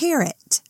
parrot